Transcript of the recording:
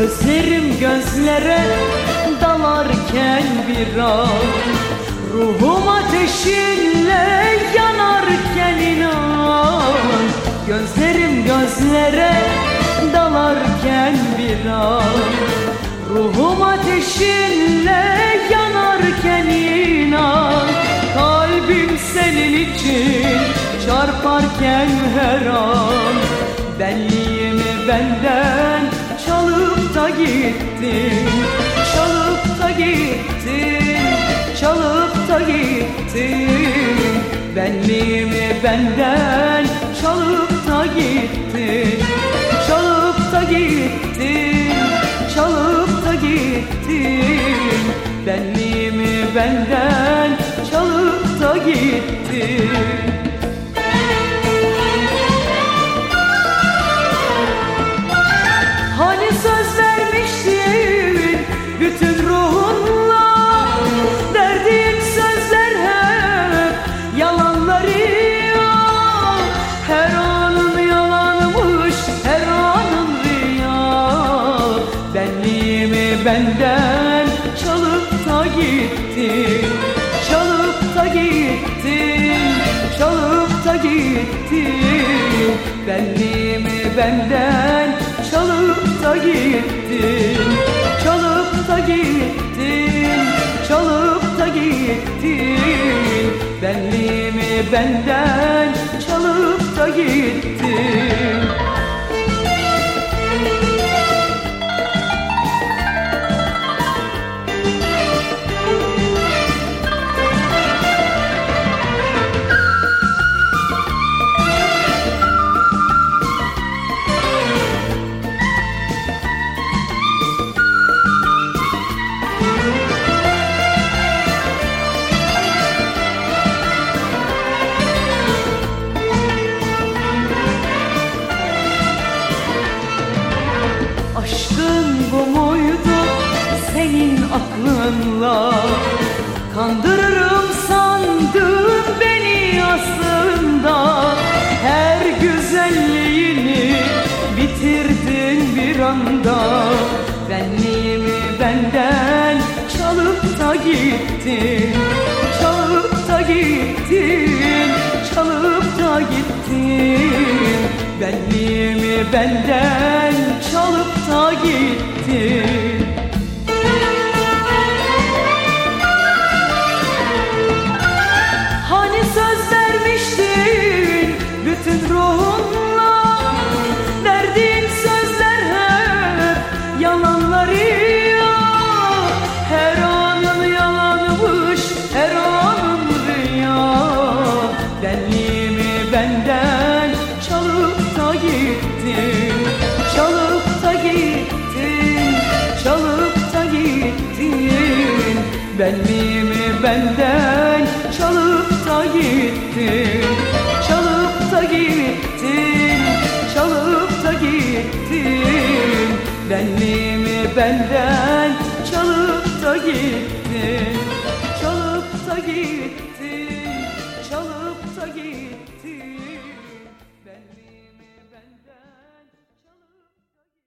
Gözlerim gözlere dalarken bir an Ruhum ateşinle yanarken inan Gözlerim gözlere dalarken bir an Ruhum ateşinle yanarken inan Kalbim senin için çarparken her an Benliğimi benden çalıp da gittin Çalıp da gittin Çalıp da gittin. Benliğimi benden çalıp da gittin Çalıp da gittin Çalıp da gittin. Benliğimi benden çalıp da gittin benden çalıp da gittin Çalıp da gittin Çalıp da gittin. Benliğimi benden çalıp da gittin Çalıp da gittin Çalıp da gittin. Benliğimi benden çalıp da gittin Aşkın bu muydu? Senin aklınla. Kandırırım sandın beni aslında. Her güzelliğini bitirdin bir anda. Benliğimi benden çalıp da gittin? Çalıp da gittin Çalıp da gittin Benliğimi benden çalıp da gittin Hani söz vermiştin bütün ruhunla Benliğimi benden çalıp da gittin Çalıp da gittin Çalıp da gittin. Benliğimi benden çalıp da gittin Çalıp da gittin Çalıp da gittin. Benliğimi